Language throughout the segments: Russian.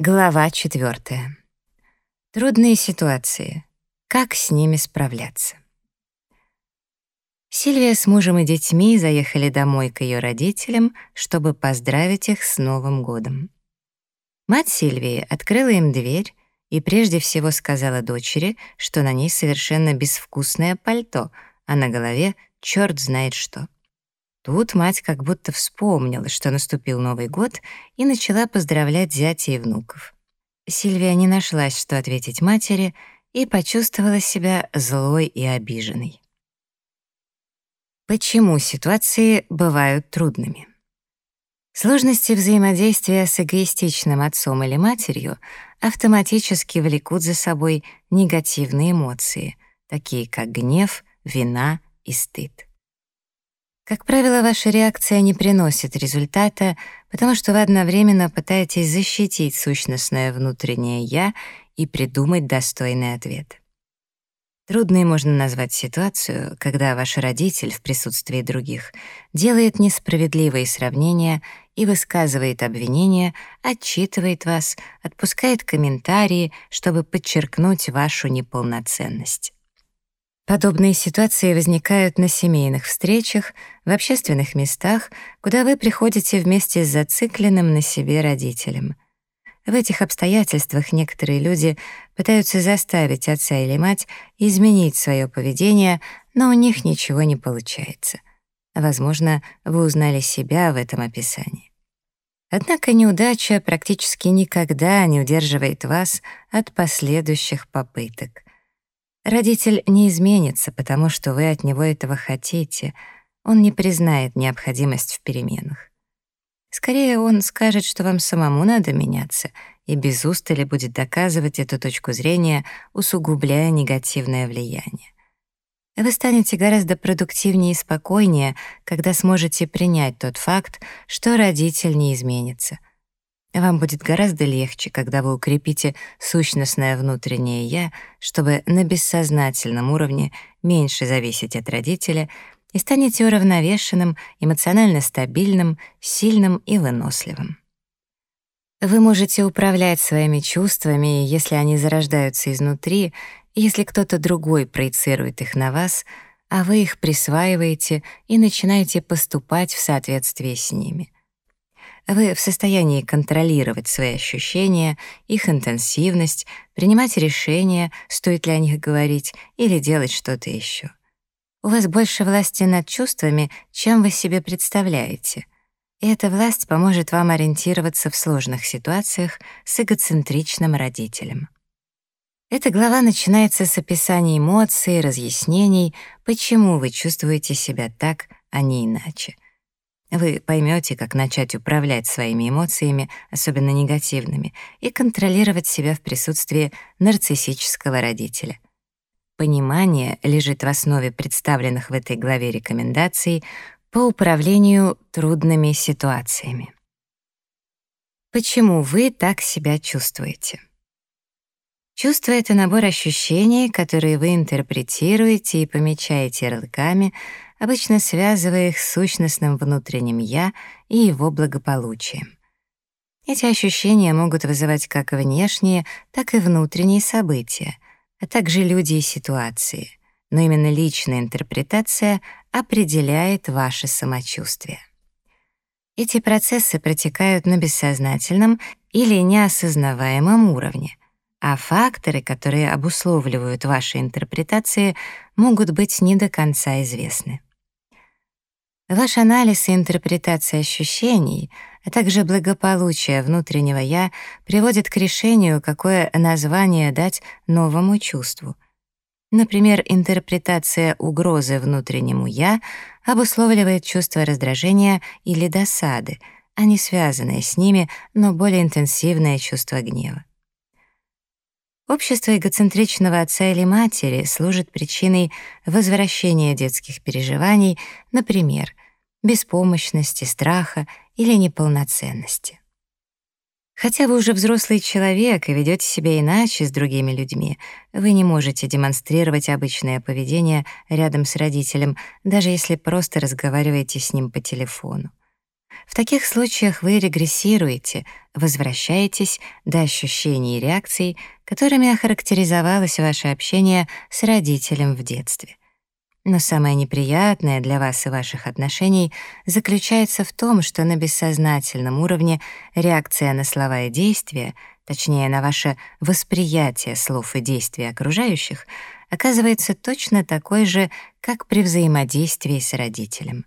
Глава четвертая. Трудные ситуации. Как с ними справляться? Сильвия с мужем и детьми заехали домой к ее родителям, чтобы поздравить их с Новым годом. Мать Сильвии открыла им дверь и прежде всего сказала дочери, что на ней совершенно безвкусное пальто, а на голове черт знает что. Тут мать как будто вспомнила, что наступил Новый год, и начала поздравлять зятя и внуков. Сильвия не нашлась, что ответить матери, и почувствовала себя злой и обиженной. Почему ситуации бывают трудными? Сложности взаимодействия с эгоистичным отцом или матерью автоматически влекут за собой негативные эмоции, такие как гнев, вина и стыд. Как правило, ваша реакция не приносит результата, потому что вы одновременно пытаетесь защитить сущностное внутреннее «я» и придумать достойный ответ. Трудной можно назвать ситуацию, когда ваш родитель в присутствии других делает несправедливые сравнения и высказывает обвинения, отчитывает вас, отпускает комментарии, чтобы подчеркнуть вашу неполноценность. Подобные ситуации возникают на семейных встречах, в общественных местах, куда вы приходите вместе с зацикленным на себе родителем. В этих обстоятельствах некоторые люди пытаются заставить отца или мать изменить свое поведение, но у них ничего не получается. Возможно, вы узнали себя в этом описании. Однако неудача практически никогда не удерживает вас от последующих попыток. Родитель не изменится, потому что вы от него этого хотите. Он не признает необходимость в переменах. Скорее, он скажет, что вам самому надо меняться, и без устали будет доказывать эту точку зрения, усугубляя негативное влияние. Вы станете гораздо продуктивнее и спокойнее, когда сможете принять тот факт, что родитель не изменится — вам будет гораздо легче, когда вы укрепите сущностное внутреннее «я», чтобы на бессознательном уровне меньше зависеть от родителя и станете уравновешенным, эмоционально стабильным, сильным и выносливым. Вы можете управлять своими чувствами, если они зарождаются изнутри, если кто-то другой проецирует их на вас, а вы их присваиваете и начинаете поступать в соответствии с ними. Вы в состоянии контролировать свои ощущения, их интенсивность, принимать решения, стоит ли о них говорить или делать что-то еще. У вас больше власти над чувствами, чем вы себе представляете. И эта власть поможет вам ориентироваться в сложных ситуациях с эгоцентричным родителем. Эта глава начинается с описания эмоций, разъяснений, почему вы чувствуете себя так, а не иначе — вы поймете, как начать управлять своими эмоциями, особенно негативными, и контролировать себя в присутствии нарциссического родителя. Понимание лежит в основе представленных в этой главе рекомендаций по управлению трудными ситуациями. Почему вы так себя чувствуете? Чувство — это набор ощущений, которые вы интерпретируете и помечаете ярлыками, обычно связывая их с сущностным внутренним «я» и его благополучием. Эти ощущения могут вызывать как внешние, так и внутренние события, а также люди и ситуации, но именно личная интерпретация определяет ваше самочувствие. Эти процессы протекают на бессознательном или неосознаваемом уровне — а факторы, которые обусловливают ваши интерпретации, могут быть не до конца известны. Ваш анализ и интерпретация ощущений, а также благополучие внутреннего «я» приводит к решению, какое название дать новому чувству. Например, интерпретация угрозы внутреннему «я» обусловливает чувство раздражения или досады, а не связанное с ними, но более интенсивное чувство гнева. Общество эгоцентричного отца или матери служит причиной возвращения детских переживаний, например, беспомощности, страха или неполноценности. Хотя вы уже взрослый человек и ведете себя иначе с другими людьми, вы не можете демонстрировать обычное поведение рядом с родителем, даже если просто разговариваете с ним по телефону. В таких случаях вы регрессируете, возвращаетесь до ощущений и реакций, которыми охарактеризовалось ваше общение с родителем в детстве. Но самое неприятное для вас и ваших отношений заключается в том, что на бессознательном уровне реакция на слова и действия, точнее на ваше восприятие слов и действий окружающих, оказывается точно такой же, как при взаимодействии с родителем.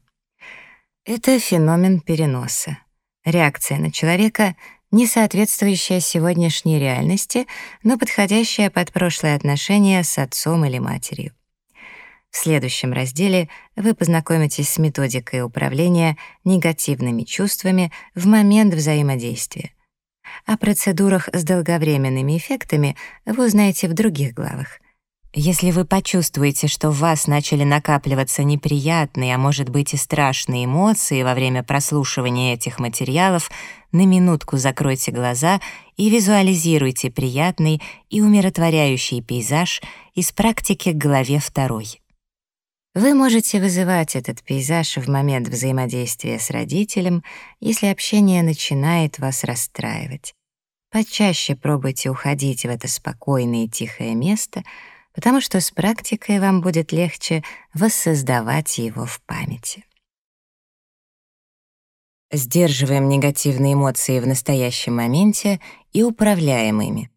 Это феномен переноса. Реакция на человека, не соответствующая сегодняшней реальности, но подходящая под прошлые отношения с отцом или матерью. В следующем разделе вы познакомитесь с методикой управления негативными чувствами в момент взаимодействия. О процедурах с долговременными эффектами вы узнаете в других главах. Если вы почувствуете, что в вас начали накапливаться неприятные, а может быть и страшные эмоции во время прослушивания этих материалов, на минутку закройте глаза и визуализируйте приятный и умиротворяющий пейзаж из практики к главе 2. Вы можете вызывать этот пейзаж в момент взаимодействия с родителем, если общение начинает вас расстраивать. Почаще пробуйте уходить в это спокойное и тихое место, потому что с практикой вам будет легче воссоздавать его в памяти. Сдерживаем негативные эмоции в настоящем моменте и управляем ими.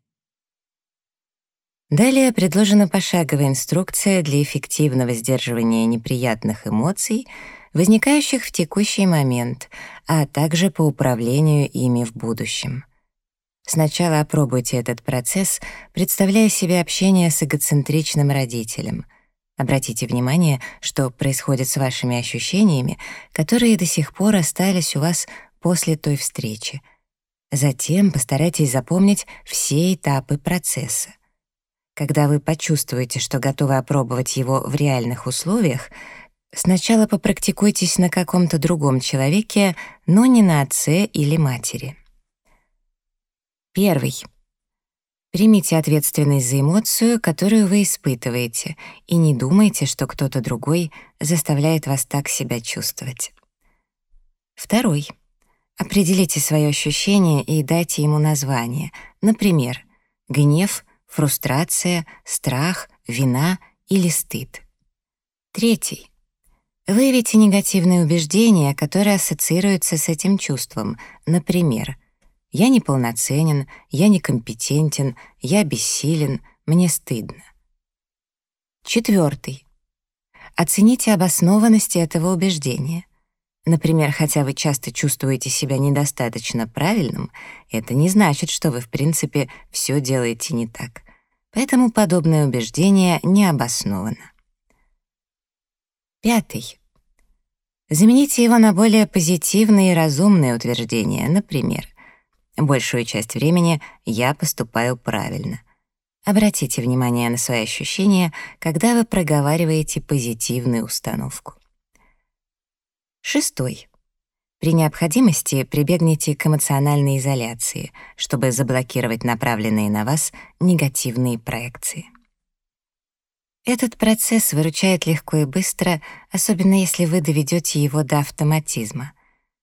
Далее предложена пошаговая инструкция для эффективного сдерживания неприятных эмоций, возникающих в текущий момент, а также по управлению ими в будущем. Сначала опробуйте этот процесс, представляя себе общение с эгоцентричным родителем. Обратите внимание, что происходит с вашими ощущениями, которые до сих пор остались у вас после той встречи. Затем постарайтесь запомнить все этапы процесса. Когда вы почувствуете, что готовы опробовать его в реальных условиях, сначала попрактикуйтесь на каком-то другом человеке, но не на отце или матери. Первый. Примите ответственность за эмоцию, которую вы испытываете, и не думайте, что кто-то другой заставляет вас так себя чувствовать. Второй. Определите свое ощущение и дайте ему название. Например, гнев — фрустрация, страх, вина или стыд. Третий. Выявите негативные убеждения, которые ассоциируются с этим чувством. Например, «Я неполноценен», «Я некомпетентен», «Я бессилен», «Мне стыдно». Четвертый. Оцените обоснованность этого убеждения. Например, хотя вы часто чувствуете себя недостаточно правильным, это не значит, что вы, в принципе, все делаете не так. Поэтому подобное убеждение не обосновано. Пятый. Замените его на более позитивные и разумные утверждения. Например, большую часть времени я поступаю правильно. Обратите внимание на свои ощущения, когда вы проговариваете позитивную установку. Шестой. При необходимости прибегните к эмоциональной изоляции, чтобы заблокировать направленные на вас негативные проекции. Этот процесс выручает легко и быстро, особенно если вы доведете его до автоматизма.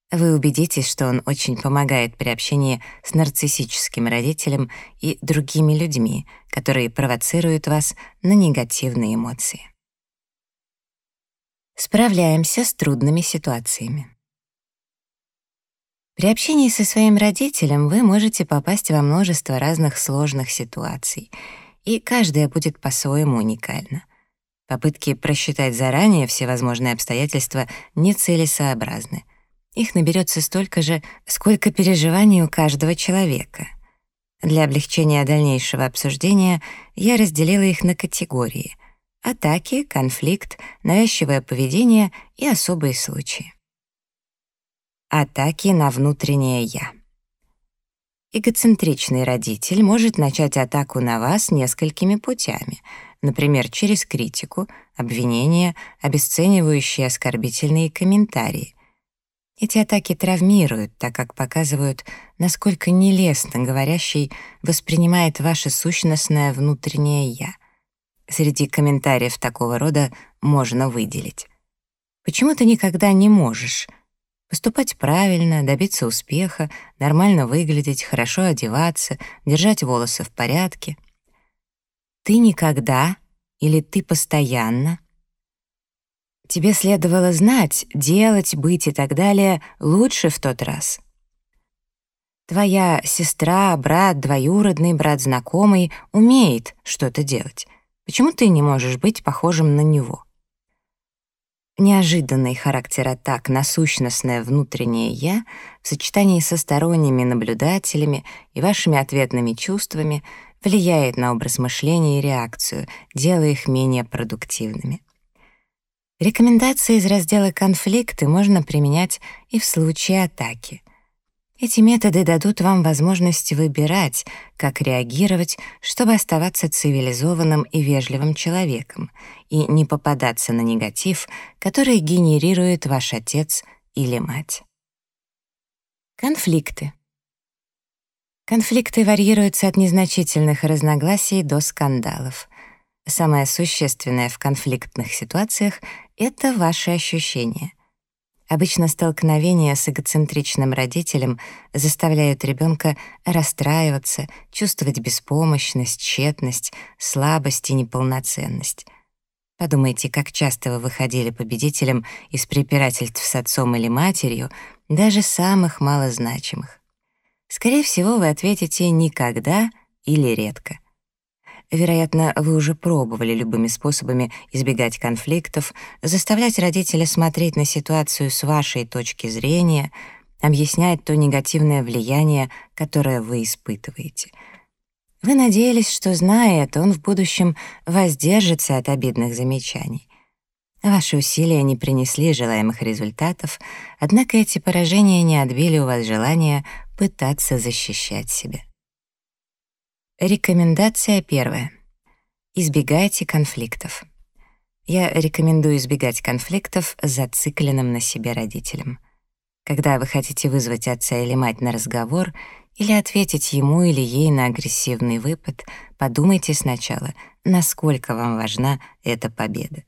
Вы убедитесь, что он очень помогает при общении с нарциссическим родителем и другими людьми, которые провоцируют вас на негативные эмоции. Справляемся с трудными ситуациями. При общении со своим родителем вы можете попасть во множество разных сложных ситуаций, и каждая будет по-своему уникальна. Попытки просчитать заранее все возможные обстоятельства нецелесообразны. Их наберется столько же, сколько переживаний у каждого человека. Для облегчения дальнейшего обсуждения я разделила их на категории — атаки, конфликт, навязчивое поведение и особые случаи. Атаки на внутреннее «я». Эгоцентричный родитель может начать атаку на вас несколькими путями, например, через критику, обвинения, обесценивающие оскорбительные комментарии. Эти атаки травмируют, так как показывают, насколько нелестно говорящий воспринимает ваше сущностное внутреннее «я», среди комментариев такого рода можно выделить. Почему ты никогда не можешь? Поступать правильно, добиться успеха, нормально выглядеть, хорошо одеваться, держать волосы в порядке. Ты никогда или ты постоянно. Тебе следовало знать, делать, быть и так далее лучше в тот раз. Твоя сестра, брат, двоюродный, брат знакомый умеет что-то делать. Почему ты не можешь быть похожим на него? Неожиданный характер атак на сущностное внутреннее «я» в сочетании со сторонними наблюдателями и вашими ответными чувствами влияет на образ мышления и реакцию, делая их менее продуктивными. Рекомендации из раздела «Конфликты» можно применять и в случае атаки. Эти методы дадут вам возможность выбирать, как реагировать, чтобы оставаться цивилизованным и вежливым человеком и не попадаться на негатив, который генерирует ваш отец или мать. Конфликты. Конфликты варьируются от незначительных разногласий до скандалов. Самое существенное в конфликтных ситуациях — это ваши ощущения. Обычно столкновения с эгоцентричным родителем заставляют ребенка расстраиваться, чувствовать беспомощность, тщетность, слабость и неполноценность. Подумайте, как часто вы выходили победителем из препирательств с отцом или матерью, даже самых малозначимых. Скорее всего, вы ответите «никогда» или «редко». Вероятно, вы уже пробовали любыми способами избегать конфликтов, заставлять родителя смотреть на ситуацию с вашей точки зрения, объяснять то негативное влияние, которое вы испытываете. Вы надеялись, что, зная это, он в будущем воздержится от обидных замечаний. Ваши усилия не принесли желаемых результатов, однако эти поражения не отбили у вас желания пытаться защищать себя. Рекомендация первая. Избегайте конфликтов. Я рекомендую избегать конфликтов зацикленным на себе родителем. Когда вы хотите вызвать отца или мать на разговор или ответить ему или ей на агрессивный выпад, подумайте сначала, насколько вам важна эта победа.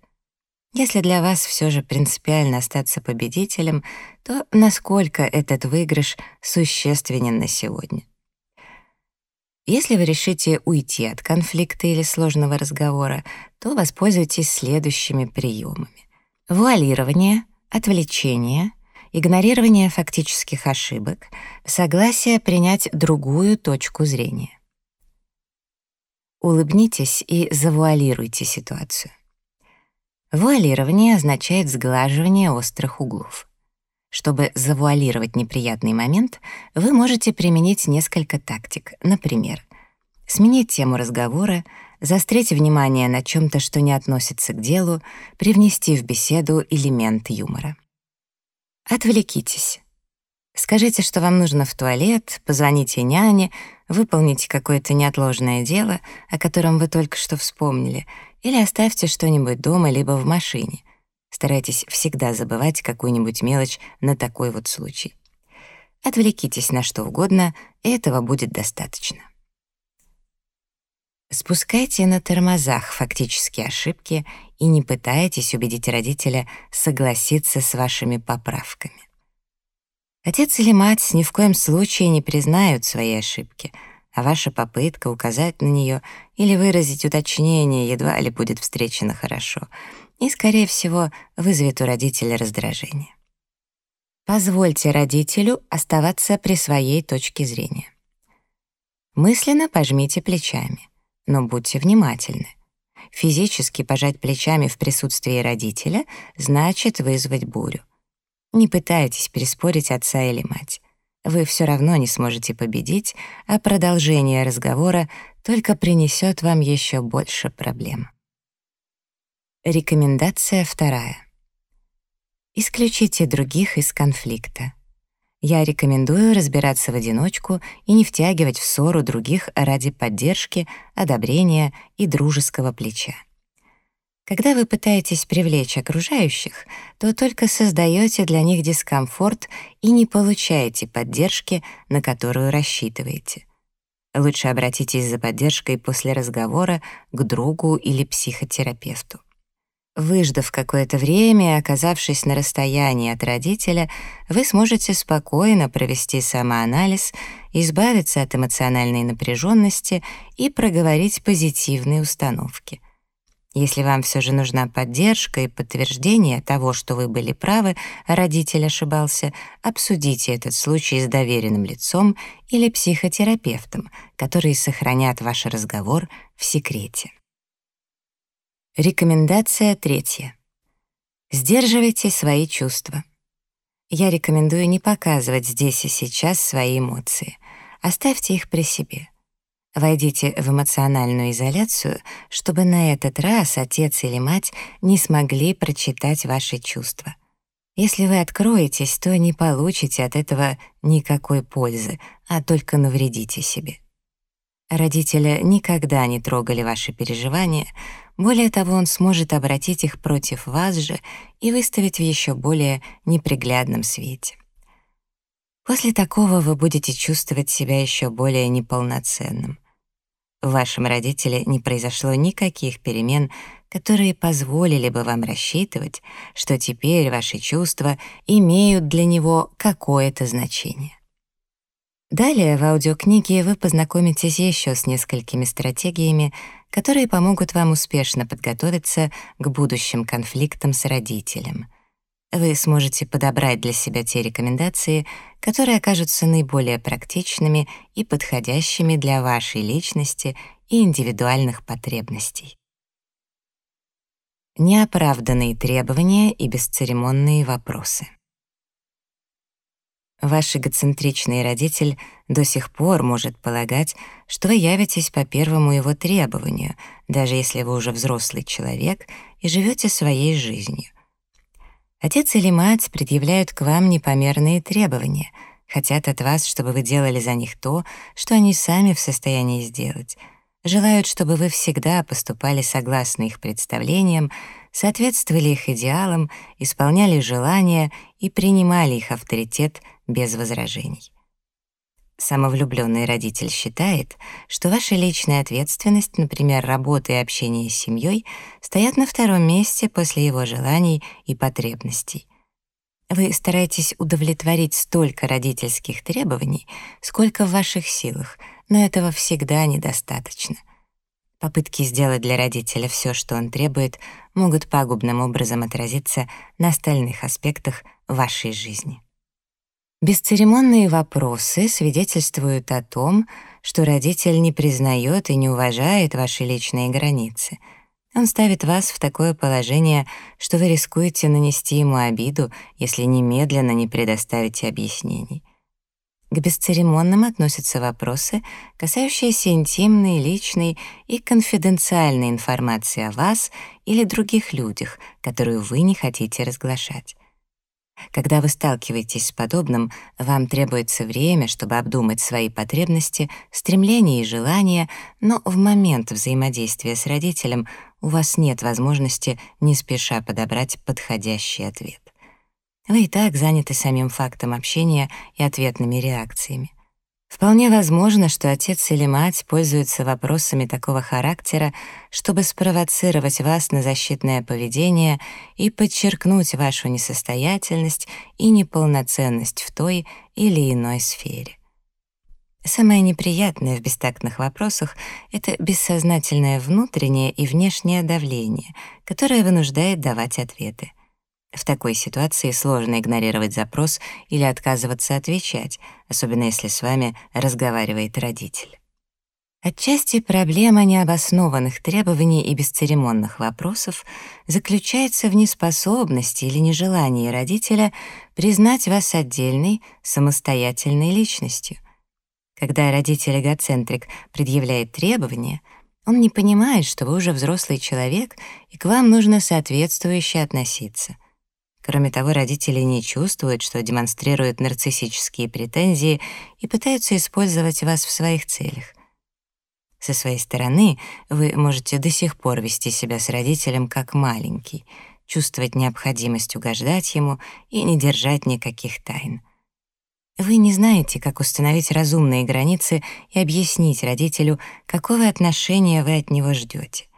Если для вас все же принципиально остаться победителем, то насколько этот выигрыш существенен на сегодня? Если вы решите уйти от конфликта или сложного разговора, то воспользуйтесь следующими приемами. Вуалирование, отвлечение, игнорирование фактических ошибок, согласие принять другую точку зрения. Улыбнитесь и завуалируйте ситуацию. Вуалирование означает сглаживание острых углов. Чтобы завуалировать неприятный момент, вы можете применить несколько тактик. Например, сменить тему разговора, заострить внимание на чем-то, что не относится к делу, привнести в беседу элемент юмора. Отвлекитесь. Скажите, что вам нужно в туалет, позвоните няне, выполните какое-то неотложное дело, о котором вы только что вспомнили, или оставьте что-нибудь дома либо в машине. Старайтесь всегда забывать какую-нибудь мелочь на такой вот случай. Отвлекитесь на что угодно, этого будет достаточно. Спускайте на тормозах фактические ошибки и не пытайтесь убедить родителя согласиться с вашими поправками. Отец или мать ни в коем случае не признают свои ошибки, а ваша попытка указать на нее или выразить уточнение едва ли будет встречена хорошо — и, скорее всего, вызовет у родителя раздражение. Позвольте родителю оставаться при своей точке зрения. Мысленно пожмите плечами, но будьте внимательны. Физически пожать плечами в присутствии родителя значит вызвать бурю. Не пытайтесь переспорить отца или мать. Вы все равно не сможете победить, а продолжение разговора только принесет вам еще больше проблем. Рекомендация вторая. Исключите других из конфликта. Я рекомендую разбираться в одиночку и не втягивать в ссору других ради поддержки, одобрения и дружеского плеча. Когда вы пытаетесь привлечь окружающих, то только создаете для них дискомфорт и не получаете поддержки, на которую рассчитываете. Лучше обратитесь за поддержкой после разговора к другу или психотерапевту. Выждав какое-то время и оказавшись на расстоянии от родителя, вы сможете спокойно провести самоанализ, избавиться от эмоциональной напряженности и проговорить позитивные установки. Если вам все же нужна поддержка и подтверждение того, что вы были правы, родитель ошибался, обсудите этот случай с доверенным лицом или психотерапевтом, которые сохранят ваш разговор в секрете. Рекомендация третья. Сдерживайте свои чувства. Я рекомендую не показывать здесь и сейчас свои эмоции. Оставьте их при себе. Войдите в эмоциональную изоляцию, чтобы на этот раз отец или мать не смогли прочитать ваши чувства. Если вы откроетесь, то не получите от этого никакой пользы, а только навредите себе. Родители никогда не трогали ваши переживания, более того, он сможет обратить их против вас же и выставить в еще более неприглядном свете. После такого вы будете чувствовать себя еще более неполноценным. В вашем родителе не произошло никаких перемен, которые позволили бы вам рассчитывать, что теперь ваши чувства имеют для него какое-то значение. Далее в аудиокниге вы познакомитесь еще с несколькими стратегиями, которые помогут вам успешно подготовиться к будущим конфликтам с родителем. Вы сможете подобрать для себя те рекомендации, которые окажутся наиболее практичными и подходящими для вашей личности и индивидуальных потребностей. Неоправданные требования и бесцеремонные вопросы. Ваш эгоцентричный родитель до сих пор может полагать, что вы явитесь по первому его требованию, даже если вы уже взрослый человек и живете своей жизнью. Отец или мать предъявляют к вам непомерные требования, хотят от вас, чтобы вы делали за них то, что они сами в состоянии сделать, желают, чтобы вы всегда поступали согласно их представлениям, соответствовали их идеалам, исполняли желания и принимали их авторитет без возражений. Самовлюбленный родитель считает, что ваша личная ответственность, например, работа и общение с семьей, стоят на втором месте после его желаний и потребностей. Вы стараетесь удовлетворить столько родительских требований, сколько в ваших силах, но этого всегда недостаточно. Попытки сделать для родителя все, что он требует, могут пагубным образом отразиться на остальных аспектах вашей жизни. Бесцеремонные вопросы свидетельствуют о том, что родитель не признает и не уважает ваши личные границы. Он ставит вас в такое положение, что вы рискуете нанести ему обиду, если немедленно не предоставите объяснений. К бесцеремонным относятся вопросы, касающиеся интимной, личной и конфиденциальной информации о вас или других людях, которую вы не хотите разглашать. Когда вы сталкиваетесь с подобным, вам требуется время, чтобы обдумать свои потребности, стремления и желания, но в момент взаимодействия с родителем у вас нет возможности не спеша подобрать подходящий ответ. Вы и так заняты самим фактом общения и ответными реакциями. Вполне возможно, что отец или мать пользуются вопросами такого характера, чтобы спровоцировать вас на защитное поведение и подчеркнуть вашу несостоятельность и неполноценность в той или иной сфере. Самое неприятное в бестактных вопросах — это бессознательное внутреннее и внешнее давление, которое вынуждает давать ответы. В такой ситуации сложно игнорировать запрос или отказываться отвечать, особенно если с вами разговаривает родитель. Отчасти проблема необоснованных требований и бесцеремонных вопросов заключается в неспособности или нежелании родителя признать вас отдельной, самостоятельной личностью. Когда родитель-эгоцентрик предъявляет требования, он не понимает, что вы уже взрослый человек, и к вам нужно соответствующе относиться — Кроме того, родители не чувствуют, что демонстрируют нарциссические претензии и пытаются использовать вас в своих целях. Со своей стороны вы можете до сих пор вести себя с родителем как маленький, чувствовать необходимость угождать ему и не держать никаких тайн. Вы не знаете, как установить разумные границы и объяснить родителю, какого отношения вы от него ждете.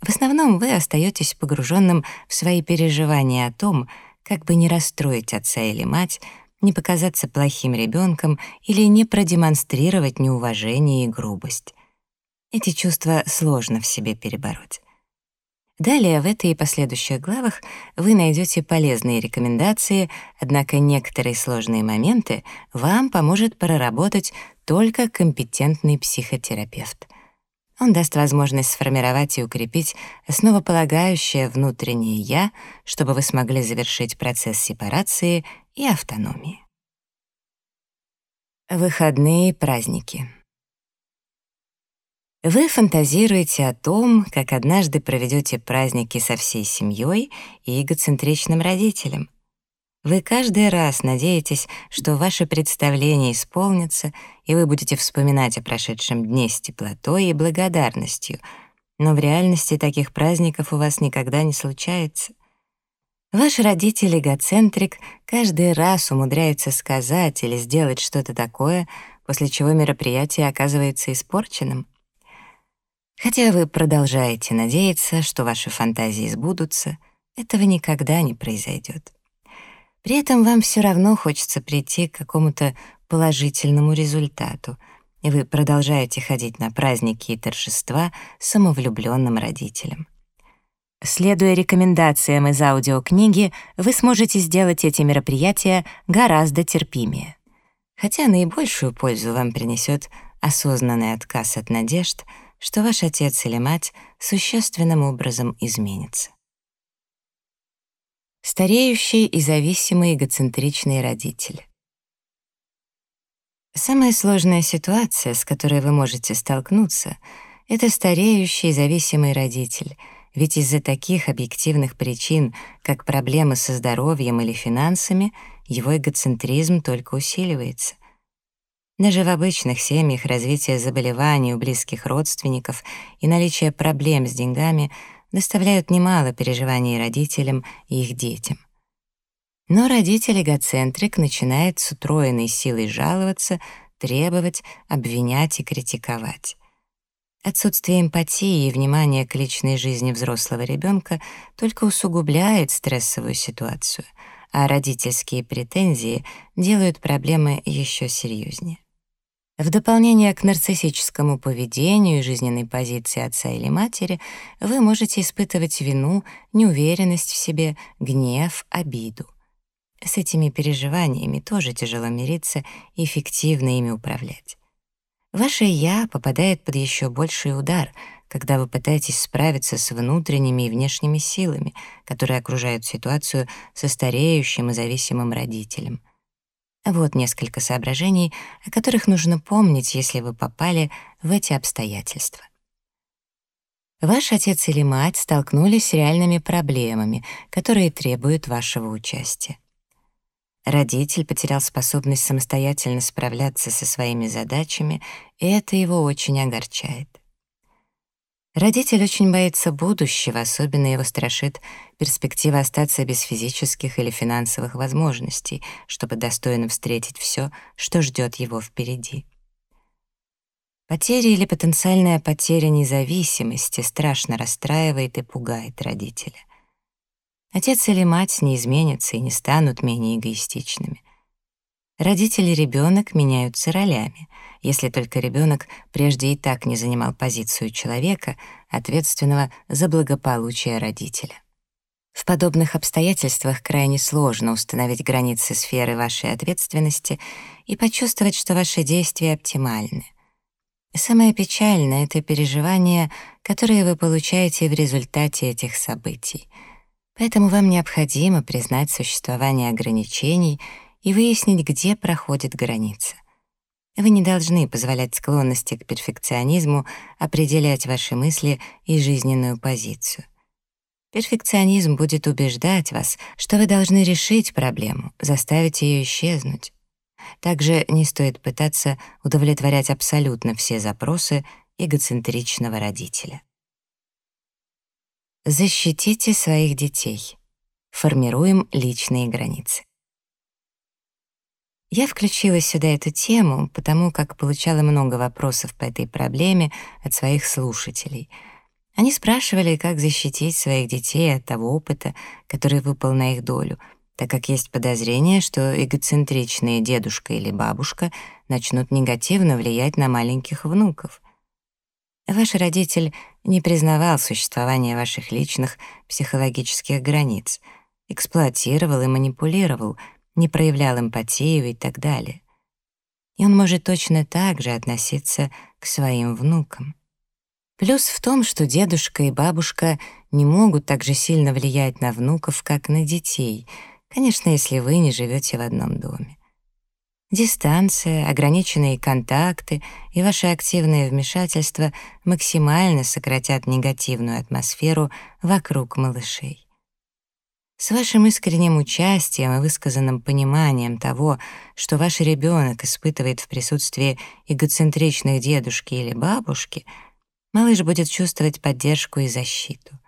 В основном вы остаетесь погруженным в свои переживания о том, как бы не расстроить отца или мать, не показаться плохим ребенком или не продемонстрировать неуважение и грубость. Эти чувства сложно в себе перебороть. Далее в этой и последующих главах вы найдете полезные рекомендации, однако некоторые сложные моменты вам поможет проработать только компетентный психотерапевт. Он даст возможность сформировать и укрепить основополагающее внутреннее «я», чтобы вы смогли завершить процесс сепарации и автономии. Выходные праздники. Вы фантазируете о том, как однажды проведете праздники со всей семьей и эгоцентричным родителем. Вы каждый раз надеетесь, что ваши представления исполнятся, и вы будете вспоминать о прошедшем дне с теплотой и благодарностью, но в реальности таких праздников у вас никогда не случается. Ваш родитель-эгоцентрик каждый раз умудряется сказать или сделать что-то такое, после чего мероприятие оказывается испорченным. Хотя вы продолжаете надеяться, что ваши фантазии сбудутся, этого никогда не произойдет. При этом вам все равно хочется прийти к какому-то положительному результату, и вы продолжаете ходить на праздники и торжества самовлюбленным родителям. Следуя рекомендациям из аудиокниги, вы сможете сделать эти мероприятия гораздо терпимее. Хотя наибольшую пользу вам принесет осознанный отказ от надежд — что ваш отец или мать существенным образом изменится. Стареющий и зависимый эгоцентричный родитель. Самая сложная ситуация, с которой вы можете столкнуться, это стареющий и зависимый родитель, ведь из-за таких объективных причин, как проблемы со здоровьем или финансами, его эгоцентризм только усиливается. Даже в обычных семьях развитие заболеваний у близких родственников и наличие проблем с деньгами доставляют немало переживаний родителям и их детям. Но родитель-эгоцентрик начинает с утроенной силой жаловаться, требовать, обвинять и критиковать. Отсутствие эмпатии и внимания к личной жизни взрослого ребенка только усугубляет стрессовую ситуацию, а родительские претензии делают проблемы еще серьезнее. В дополнение к нарциссическому поведению и жизненной позиции отца или матери вы можете испытывать вину, неуверенность в себе, гнев, обиду. С этими переживаниями тоже тяжело мириться и эффективно ими управлять. Ваше «я» попадает под еще больший удар, когда вы пытаетесь справиться с внутренними и внешними силами, которые окружают ситуацию со стареющим и зависимым родителем — вот несколько соображений, о которых нужно помнить, если вы попали в эти обстоятельства. Ваш отец или мать столкнулись с реальными проблемами, которые требуют вашего участия. Родитель потерял способность самостоятельно справляться со своими задачами, и это его очень огорчает. Родитель очень боится будущего, особенно его страшит перспектива остаться без физических или финансовых возможностей, чтобы достойно встретить все, что ждет его впереди. Потеря или потенциальная потеря независимости страшно расстраивает и пугает родителя. Отец или мать не изменятся и не станут менее эгоистичными. Родители и ребенок меняются ролями, если только ребенок прежде и так не занимал позицию человека, ответственного за благополучие родителя. В подобных обстоятельствах крайне сложно установить границы сферы вашей ответственности и почувствовать, что ваши действия оптимальны. Самое печальное — это переживания, которые вы получаете в результате этих событий. Поэтому вам необходимо признать существование ограничений — и выяснить, где проходит граница. Вы не должны позволять склонности к перфекционизму определять ваши мысли и жизненную позицию. Перфекционизм будет убеждать вас, что вы должны решить проблему, заставить ее исчезнуть. Также не стоит пытаться удовлетворять абсолютно все запросы эгоцентричного родителя. Защитите своих детей. Формируем личные границы. Я включила сюда эту тему, потому как получала много вопросов по этой проблеме от своих слушателей. Они спрашивали, как защитить своих детей от того опыта, который выпал на их долю, так как есть подозрение, что эгоцентричные дедушка или бабушка начнут негативно влиять на маленьких внуков. Ваш родитель не признавал существование ваших личных психологических границ, эксплуатировал и манипулировал, не проявлял эмпатию и так далее. И он может точно так же относиться к своим внукам. Плюс в том, что дедушка и бабушка не могут так же сильно влиять на внуков, как на детей, конечно, если вы не живете в одном доме. Дистанция, ограниченные контакты и ваше активное вмешательство максимально сократят негативную атмосферу вокруг малышей. С вашим искренним участием и высказанным пониманием того, что ваш ребенок испытывает в присутствии эгоцентричных дедушки или бабушки — малыш будет чувствовать поддержку и защиту.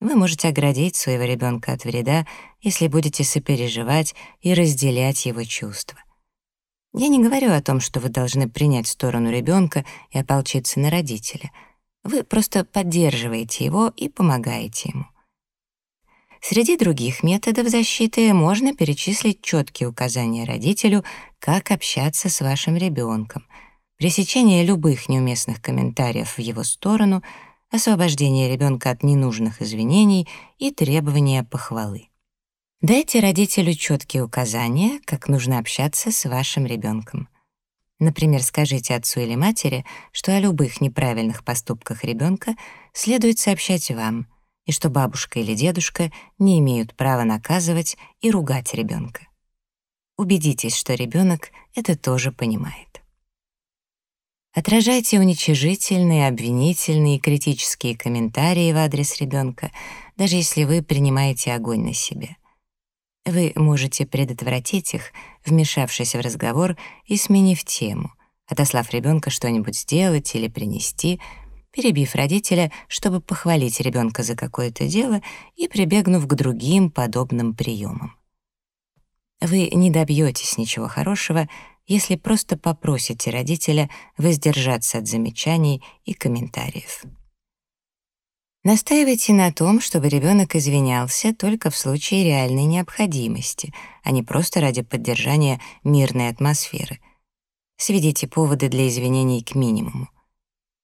Вы можете оградить своего ребенка от вреда, если будете сопереживать и разделять его чувства. Я не говорю о том, что вы должны принять сторону ребенка и ополчиться на родителя. Вы просто поддерживаете его и помогаете ему. Среди других методов защиты можно перечислить четкие указания родителю, как общаться с вашим ребенком — пресечение любых неуместных комментариев в его сторону, освобождение ребенка от ненужных извинений и требования похвалы. Дайте родителю четкие указания, как нужно общаться с вашим ребенком. Например, скажите отцу или матери, что о любых неправильных поступках ребенка следует сообщать вам, и что бабушка или дедушка не имеют права наказывать и ругать ребенка. Убедитесь, что ребенок это тоже понимает. Отражайте уничижительные, обвинительные и критические комментарии в адрес ребенка, даже если вы принимаете огонь на себе. Вы можете предотвратить их, вмешавшись в разговор и сменив тему, отослав ребенка что-нибудь сделать или принести, перебив родителя, чтобы похвалить ребенка за какое-то дело и прибегнув к другим подобным приемам. Вы не добьетесь ничего хорошего, если просто попросите родителя воздержаться от замечаний и комментариев. Настаивайте на том, чтобы ребенок извинялся только в случае реальной необходимости, а не просто ради поддержания мирной атмосферы. Сведите поводы для извинений к минимуму.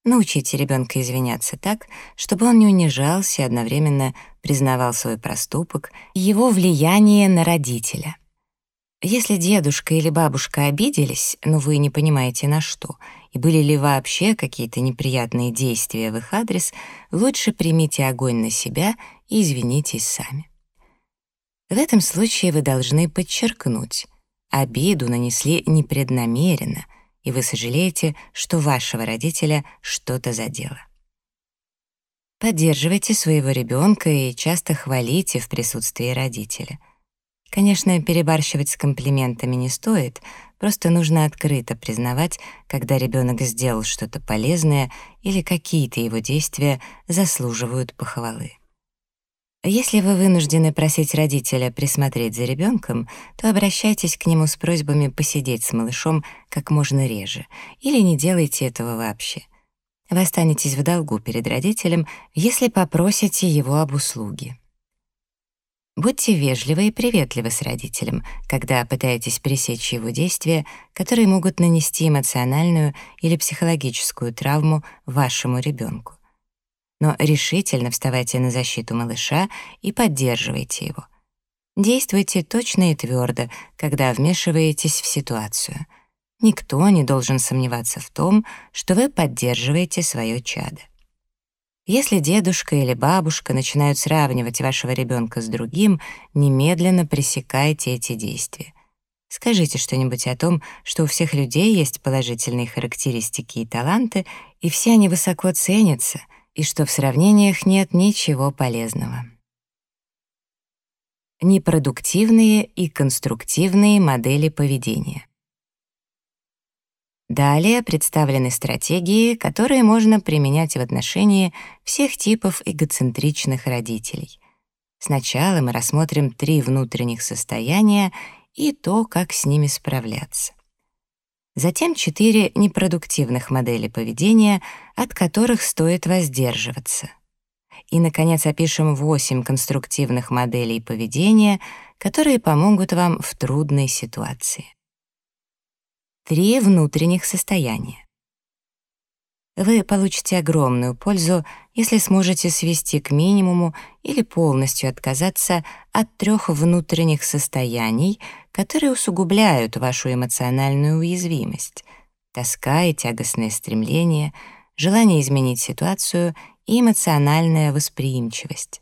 Научите ребенка извиняться так, чтобы он не унижался и одновременно признавал свой проступок и его влияние на родителя. Если дедушка или бабушка обиделись, но вы не понимаете на что, и были ли вообще какие-то неприятные действия в их адрес, лучше примите огонь на себя и извинитесь сами. В этом случае вы должны подчеркнуть, обиду нанесли непреднамеренно, и вы сожалеете, что вашего родителя что-то задело. Поддерживайте своего ребенка и часто хвалите в присутствии родителя — Конечно, перебарщивать с комплиментами не стоит, просто нужно открыто признавать, когда ребенок сделал что-то полезное или какие-то его действия заслуживают похвалы. Если вы вынуждены просить родителя присмотреть за ребенком, то обращайтесь к нему с просьбами посидеть с малышом как можно реже или не делайте этого вообще. Вы останетесь в долгу перед родителем, если попросите его об услуге. Будьте вежливы и приветливы с родителем, когда пытаетесь пресечь его действия, которые могут нанести эмоциональную или психологическую травму вашему ребенку. Но решительно вставайте на защиту малыша и поддерживайте его. Действуйте точно и твердо, когда вмешиваетесь в ситуацию. Никто не должен сомневаться в том, что вы поддерживаете свое чадо. Если дедушка или бабушка начинают сравнивать вашего ребенка с другим, немедленно пресекайте эти действия. Скажите что-нибудь о том, что у всех людей есть положительные характеристики и таланты, и все они высоко ценятся, и что в сравнениях нет ничего полезного. Непродуктивные и конструктивные модели поведения. Далее представлены стратегии, которые можно применять в отношении всех типов эгоцентричных родителей. Сначала мы рассмотрим три внутренних состояния и то, как с ними справляться. Затем четыре непродуктивных модели поведения, от которых стоит воздерживаться. И, наконец, опишем 8 конструктивных моделей поведения, которые помогут вам в трудной ситуации. Три внутренних состояния. Вы получите огромную пользу, если сможете свести к минимуму или полностью отказаться от трех внутренних состояний, которые усугубляют вашу эмоциональную уязвимость — тоска и тягостное стремление, желание изменить ситуацию и эмоциональная восприимчивость.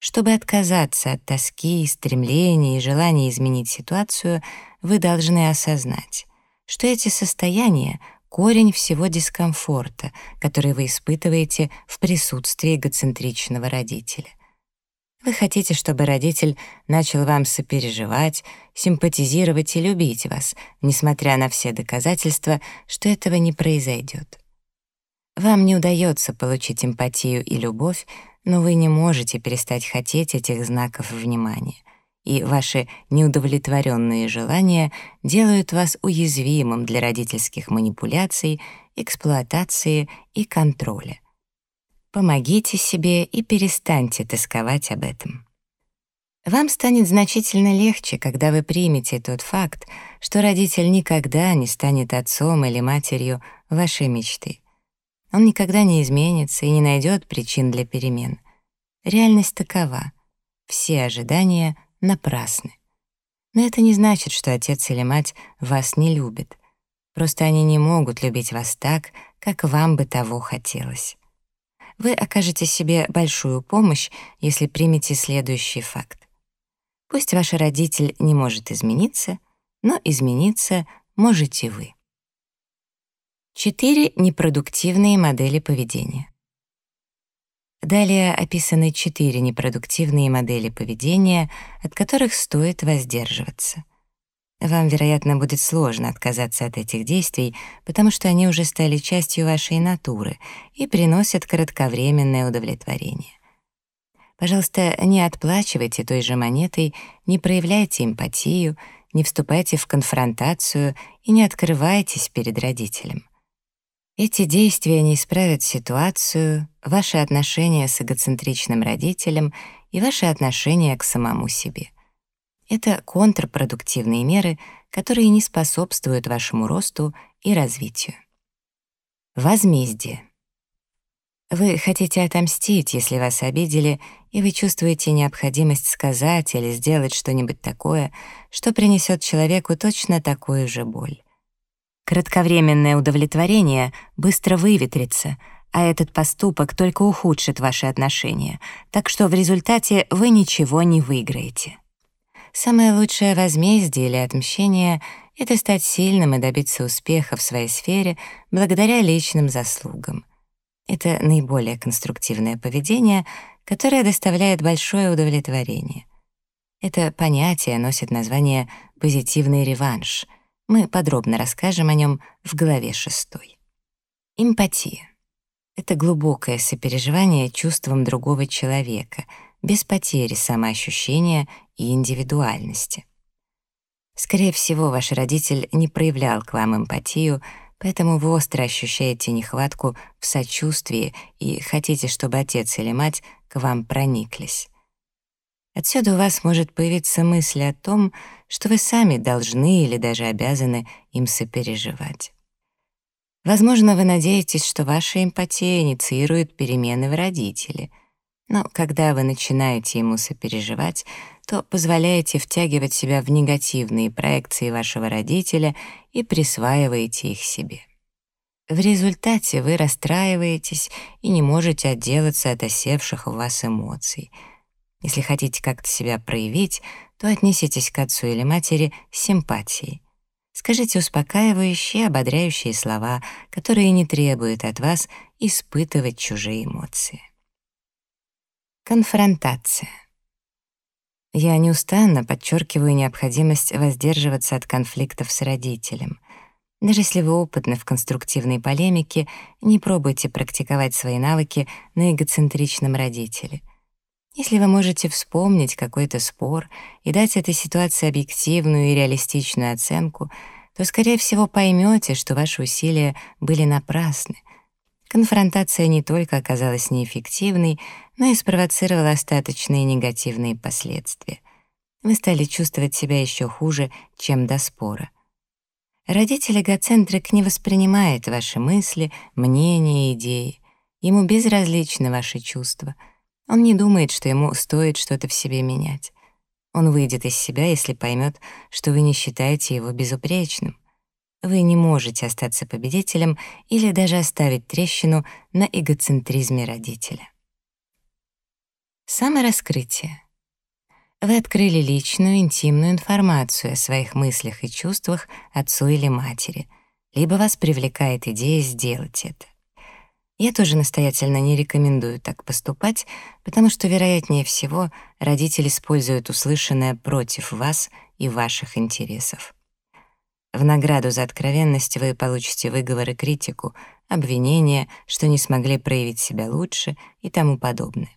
Чтобы отказаться от тоски, стремления и желания изменить ситуацию, вы должны осознать, что эти состояния — корень всего дискомфорта, который вы испытываете в присутствии эгоцентричного родителя. Вы хотите, чтобы родитель начал вам сопереживать, симпатизировать и любить вас, несмотря на все доказательства, что этого не произойдет. Вам не удается получить эмпатию и любовь, но вы не можете перестать хотеть этих знаков внимания, и ваши неудовлетворенные желания делают вас уязвимым для родительских манипуляций, эксплуатации и контроля. Помогите себе и перестаньте тосковать об этом. Вам станет значительно легче, когда вы примете тот факт, что родитель никогда не станет отцом или матерью вашей мечты — он никогда не изменится и не найдет причин для перемен. Реальность такова. Все ожидания напрасны. Но это не значит, что отец или мать вас не любят. Просто они не могут любить вас так, как вам бы того хотелось. Вы окажете себе большую помощь, если примете следующий факт. Пусть ваш родитель не может измениться, но измениться можете вы. Четыре непродуктивные модели поведения. Далее описаны четыре непродуктивные модели поведения, от которых стоит воздерживаться. Вам, вероятно, будет сложно отказаться от этих действий, потому что они уже стали частью вашей натуры и приносят кратковременное удовлетворение. Пожалуйста, не отплачивайте той же монетой, не проявляйте эмпатию, не вступайте в конфронтацию и не открывайтесь перед родителем. Эти действия не исправят ситуацию, ваши отношения с эгоцентричным родителем и ваши отношения к самому себе. Это контрпродуктивные меры, которые не способствуют вашему росту и развитию. Возмездие. Вы хотите отомстить, если вас обидели, и вы чувствуете необходимость сказать или сделать что-нибудь такое, что принесет человеку точно такую же боль. Кратковременное удовлетворение быстро выветрится, а этот поступок только ухудшит ваши отношения, так что в результате вы ничего не выиграете. Самое лучшее возмездие или отмщение — это стать сильным и добиться успеха в своей сфере благодаря личным заслугам. Это наиболее конструктивное поведение, которое доставляет большое удовлетворение. Это понятие носит название «позитивный реванш», мы подробно расскажем о нем в главе 6. Эмпатия — это глубокое сопереживание чувствам другого человека, без потери самоощущения и индивидуальности. Скорее всего, ваш родитель не проявлял к вам эмпатию, поэтому вы остро ощущаете нехватку в сочувствии и хотите, чтобы отец или мать к вам прониклись. Отсюда у вас может появиться мысль о том, что вы сами должны или даже обязаны им сопереживать. Возможно, вы надеетесь, что ваша эмпатия инициирует перемены в родителе, но когда вы начинаете ему сопереживать, то позволяете втягивать себя в негативные проекции вашего родителя и присваиваете их себе. В результате вы расстраиваетесь и не можете отделаться от осевших в вас эмоций — если хотите как-то себя проявить, то отнеситесь к отцу или матери с симпатией. Скажите успокаивающие, ободряющие слова, которые не требуют от вас испытывать чужие эмоции. Конфронтация. Я неустанно подчеркиваю необходимость воздерживаться от конфликтов с родителем. Даже если вы опытны в конструктивной полемике, не пробуйте практиковать свои навыки на эгоцентричном родителе. Если вы можете вспомнить какой-то спор и дать этой ситуации объективную и реалистичную оценку, то, скорее всего, поймете, что ваши усилия были напрасны. конфронтация не только оказалась неэффективной, но и спровоцировала остаточные негативные последствия. Вы стали чувствовать себя еще хуже, чем до спора. Родитель-эгоцентрик не воспринимает ваши мысли, мнения, идеи. Ему безразличны ваши чувства. Он не думает, что ему стоит что-то в себе менять. Он выйдет из себя, если поймет, что вы не считаете его безупречным. Вы не можете остаться победителем или даже оставить трещину на эгоцентризме родителя. Самораскрытие. Вы открыли личную, интимную информацию о своих мыслях и чувствах отцу или матери, либо вас привлекает идея сделать это. Я тоже настоятельно не рекомендую так поступать, потому что, вероятнее всего, родитель использует услышанное против вас и ваших интересов. В награду за откровенность вы получите выговор и критику, обвинения, что не смогли проявить себя лучше и тому подобное.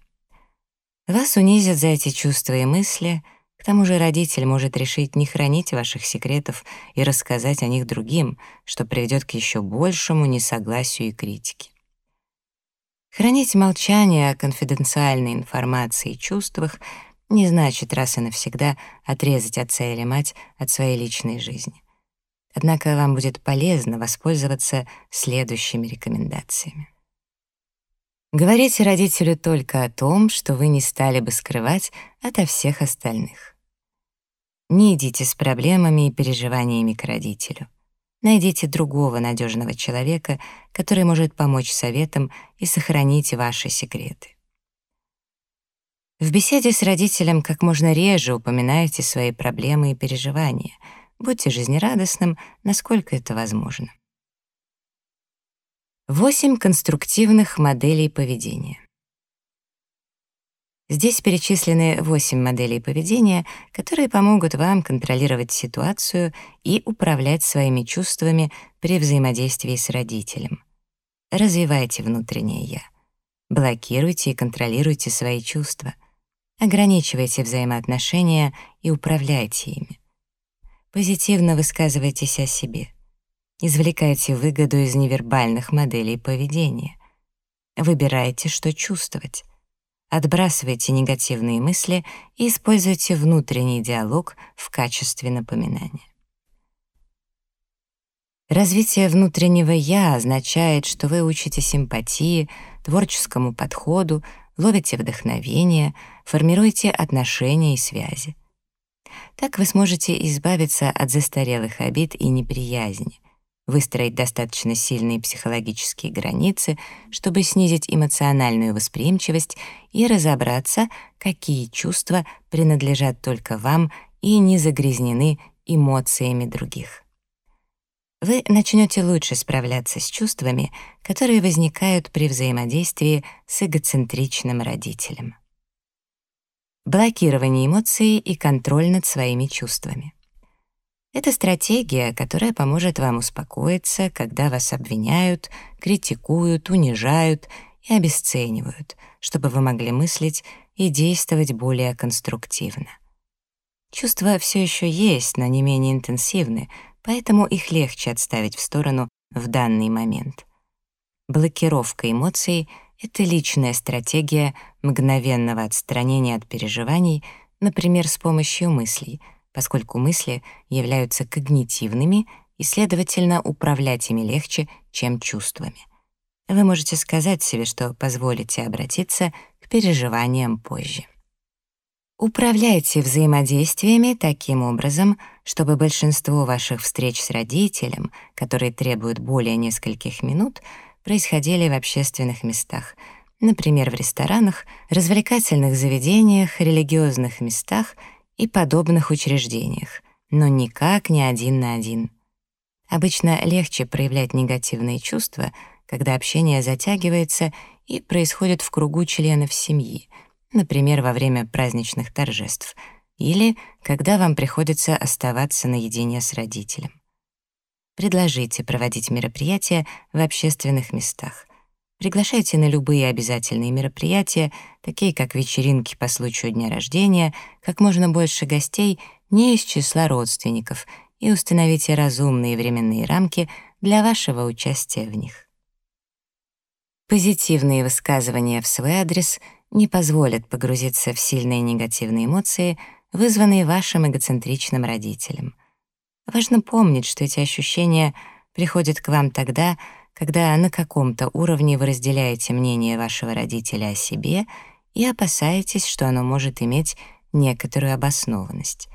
Вас унизят за эти чувства и мысли, к тому же родитель может решить не хранить ваших секретов и рассказать о них другим, что приведет к еще большему несогласию и критике. Хранить молчание о конфиденциальной информации и чувствах не значит раз и навсегда отрезать отца или мать от своей личной жизни. Однако вам будет полезно воспользоваться следующими рекомендациями. Говорите родителю только о том, что вы не стали бы скрывать ото всех остальных. Не идите с проблемами и переживаниями к родителю. Найдите другого надежного человека, который может помочь советам и сохранить ваши секреты. В беседе с родителем как можно реже упоминайте свои проблемы и переживания — Будьте жизнерадостным, насколько это возможно. Восемь конструктивных моделей поведения. Здесь перечислены восемь моделей поведения, которые помогут вам контролировать ситуацию и управлять своими чувствами при взаимодействии с родителем. Развивайте внутреннее «я». Блокируйте и контролируйте свои чувства. Ограничивайте взаимоотношения и управляйте ими. Позитивно высказывайтесь о себе. Извлекайте выгоду из невербальных моделей поведения. Выбирайте, что чувствовать. Отбрасывайте негативные мысли и используйте внутренний диалог в качестве напоминания. Развитие внутреннего «я» означает, что вы учите симпатии, творческому подходу, ловите вдохновение, формируете отношения и связи. Так вы сможете избавиться от застарелых обид и неприязни, выстроить достаточно сильные психологические границы, чтобы снизить эмоциональную восприимчивость и разобраться, какие чувства принадлежат только вам и не загрязнены эмоциями других. Вы начнете лучше справляться с чувствами, которые возникают при взаимодействии с эгоцентричным родителем блокирование эмоций и контроль над своими чувствами. Это стратегия, которая поможет вам успокоиться, когда вас обвиняют, критикуют, унижают и обесценивают, чтобы вы могли мыслить и действовать более конструктивно. Чувства все еще есть, но не менее интенсивны, поэтому их легче отставить в сторону в данный момент. Блокировка эмоций это личная стратегия мгновенного отстранения от переживаний, например, с помощью мыслей, поскольку мысли являются когнитивными и, следовательно, управлять ими легче, чем чувствами. Вы можете сказать себе, что позволите обратиться к переживаниям позже. Управляйте взаимодействиями таким образом, чтобы большинство ваших встреч с родителем, которые требуют более нескольких минут, происходили в общественных местах, например, в ресторанах, развлекательных заведениях, религиозных местах и подобных учреждениях, но никак не один на один. Обычно легче проявлять негативные чувства, когда общение затягивается и происходит в кругу членов семьи, например, во время праздничных торжеств, или когда вам приходится оставаться наедине с родителем. Предложите проводить мероприятия в общественных местах. Приглашайте на любые обязательные мероприятия, такие как вечеринки по случаю дня рождения, как можно больше гостей не из числа родственников и установите разумные временные рамки для вашего участия в них. позитивные высказывания в свой адрес не позволят погрузиться в сильные негативные эмоции, вызванные вашим эгоцентричным родителем. Важно помнить, что эти ощущения приходят к вам тогда, когда на каком-то уровне вы разделяете мнение вашего родителя о себе и опасаетесь, что оно может иметь некоторую обоснованность.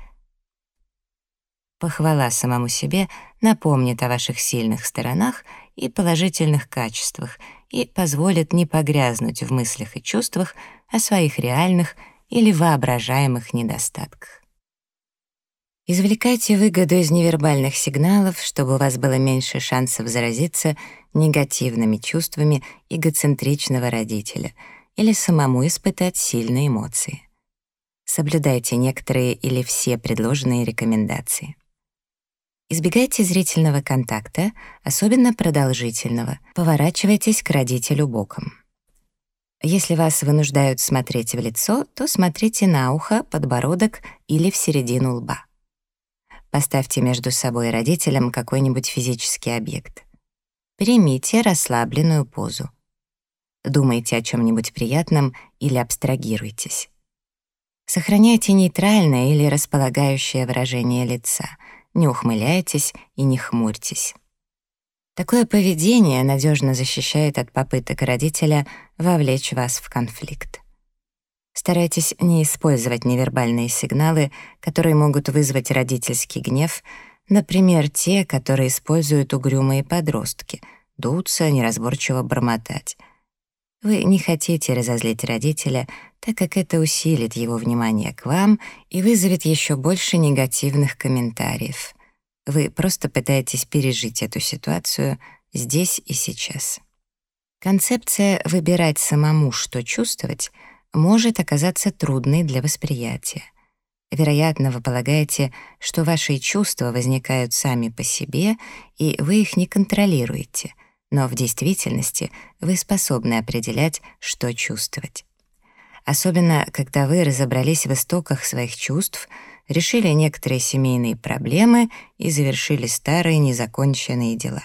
Похвала самому себе напомнит о ваших сильных сторонах и положительных качествах и позволит не погрязнуть в мыслях и чувствах о своих реальных или воображаемых недостатках. Извлекайте выгоду из невербальных сигналов, чтобы у вас было меньше шансов заразиться негативными чувствами эгоцентричного родителя или самому испытать сильные эмоции. Соблюдайте некоторые или все предложенные рекомендации. Избегайте зрительного контакта, особенно продолжительного. Поворачивайтесь к родителю боком. Если вас вынуждают смотреть в лицо, то смотрите на ухо, подбородок или в середину лба. Поставьте между собой и родителем какой-нибудь физический объект. Примите расслабленную позу. Думайте о чем-нибудь приятном или абстрагируйтесь. Сохраняйте нейтральное или располагающее выражение лица — не ухмыляйтесь и не хмурьтесь. Такое поведение надежно защищает от попыток родителя вовлечь вас в конфликт. Старайтесь не использовать невербальные сигналы, которые могут вызвать родительский гнев, например, те, которые используют угрюмые подростки, дуться, неразборчиво бормотать. Вы не хотите разозлить родителя, так как это усилит его внимание к вам и вызовет еще больше негативных комментариев. Вы просто пытаетесь пережить эту ситуацию здесь и сейчас. Концепция «выбирать самому, что чувствовать» может оказаться трудной для восприятия. Вероятно, вы полагаете, что ваши чувства возникают сами по себе, и вы их не контролируете — но в действительности вы способны определять, что чувствовать. Особенно, когда вы разобрались в истоках своих чувств, решили некоторые семейные проблемы и завершили старые незаконченные дела.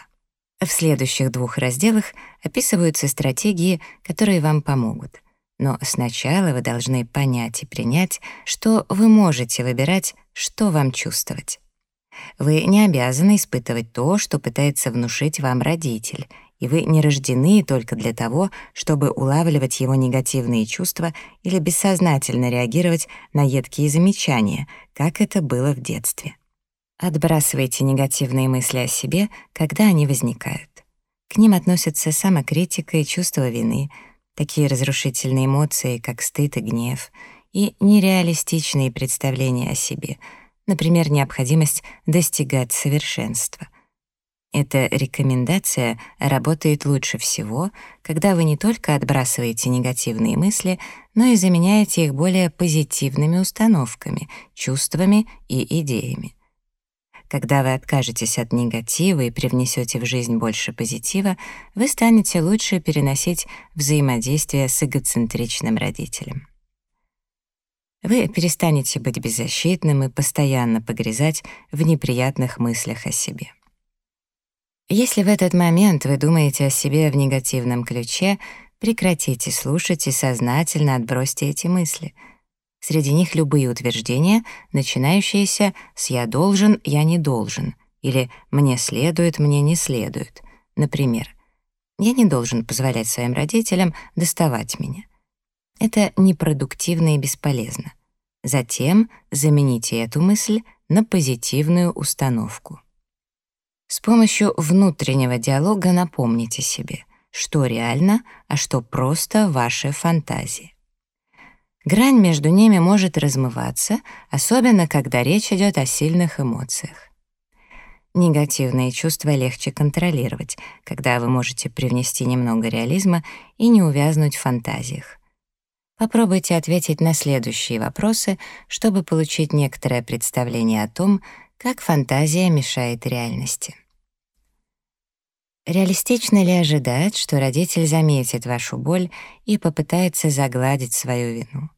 В следующих двух разделах описываются стратегии, которые вам помогут. Но сначала вы должны понять и принять, что вы можете выбирать, что вам чувствовать. Вы не обязаны испытывать то, что пытается внушить вам родитель, и вы не рождены только для того, чтобы улавливать его негативные чувства или бессознательно реагировать на едкие замечания, как это было в детстве. Отбрасывайте негативные мысли о себе, когда они возникают. К ним относятся самокритика и чувство вины, такие разрушительные эмоции, как стыд и гнев, и нереалистичные представления о себе — например, необходимость достигать совершенства. Эта рекомендация работает лучше всего, когда вы не только отбрасываете негативные мысли, но и заменяете их более позитивными установками, чувствами и идеями. Когда вы откажетесь от негатива и привнесете в жизнь больше позитива, вы станете лучше переносить взаимодействие с эгоцентричным родителем. Вы перестанете быть беззащитным и постоянно погрязать в неприятных мыслях о себе. Если в этот момент вы думаете о себе в негативном ключе, прекратите слушать и сознательно отбросьте эти мысли. Среди них любые утверждения, начинающиеся с «я должен», «я не должен» или «мне следует», «мне не следует». Например, «я не должен позволять своим родителям доставать меня». Это непродуктивно и бесполезно. Затем замените эту мысль на позитивную установку. С помощью внутреннего диалога напомните себе, что реально, а что просто ваши фантазии. Грань между ними может размываться, особенно когда речь идет о сильных эмоциях. Негативные чувства легче контролировать, когда вы можете привнести немного реализма и не увязнуть в фантазиях. Попробуйте ответить на следующие вопросы, чтобы получить некоторое представление о том, как фантазия мешает реальности. Реалистично ли ожидать, что родитель заметит вашу боль и попытается загладить свою вину?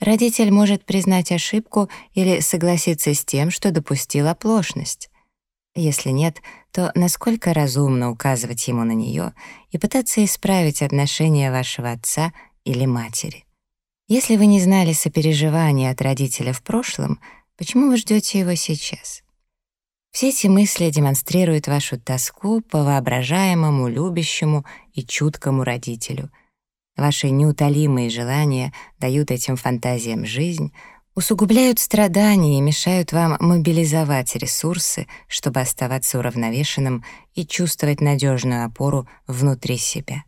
Родитель может признать ошибку или согласиться с тем, что допустил оплошность. Если нет, то насколько разумно указывать ему на нее и пытаться исправить отношения вашего отца или матери. Если вы не знали сопереживания от родителя в прошлом, почему вы ждете его сейчас? Все эти мысли демонстрируют вашу тоску по воображаемому, любящему и чуткому родителю. Ваши неутолимые желания дают этим фантазиям жизнь, усугубляют страдания и мешают вам мобилизовать ресурсы, чтобы оставаться уравновешенным и чувствовать надежную опору внутри себя.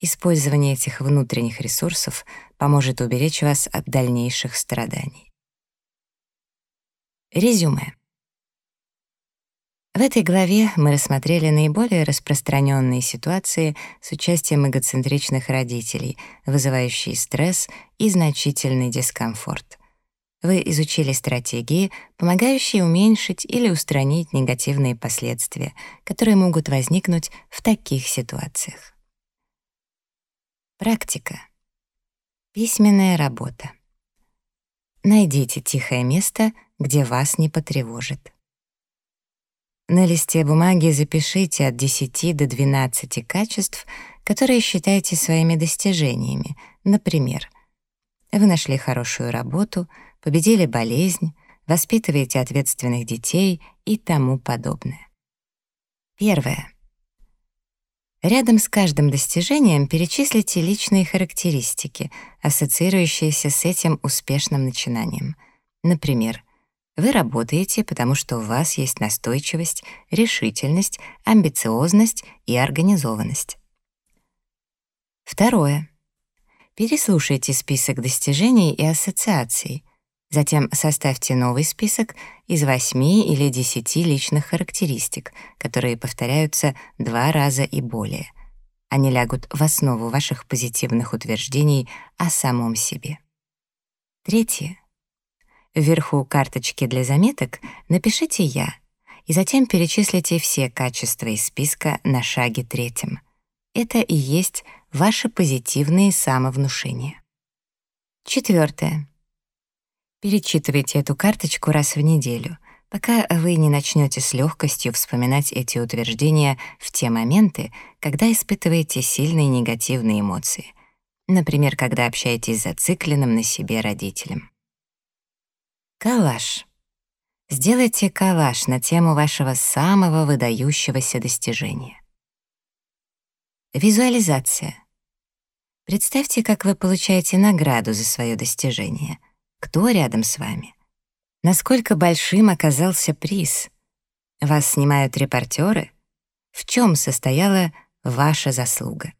Использование этих внутренних ресурсов поможет уберечь вас от дальнейших страданий. Резюме. В этой главе мы рассмотрели наиболее распространенные ситуации с участием эгоцентричных родителей, вызывающие стресс и значительный дискомфорт. Вы изучили стратегии, помогающие уменьшить или устранить негативные последствия, которые могут возникнуть в таких ситуациях. Практика. Письменная работа. Найдите тихое место, где вас не потревожит. На листе бумаги запишите от 10 до 12 качеств, которые считаете своими достижениями. Например, вы нашли хорошую работу, победили болезнь, воспитываете ответственных детей и тому подобное. Первое. Рядом с каждым достижением перечислите личные характеристики, ассоциирующиеся с этим успешным начинанием. Например, вы работаете, потому что у вас есть настойчивость, решительность, амбициозность и организованность. Второе. Переслушайте список достижений и ассоциаций. Затем составьте новый список из 8 или 10 личных характеристик, которые повторяются два раза и более. Они лягут в основу ваших позитивных утверждений о самом себе. Третье. Вверху карточки для заметок напишите «Я» и затем перечислите все качества из списка на шаге третьем. Это и есть ваши позитивные самовнушения. Четвертое. Перечитывайте эту карточку раз в неделю, пока вы не начнете с легкостью вспоминать эти утверждения в те моменты, когда испытываете сильные негативные эмоции. Например, когда общаетесь с зацикленным на себе родителем. Калаш. Сделайте калаш на тему вашего самого выдающегося достижения. Визуализация. Представьте, как вы получаете награду за свое достижение. Кто рядом с вами? Насколько большим оказался приз? Вас снимают репортеры? В чем состояла ваша заслуга?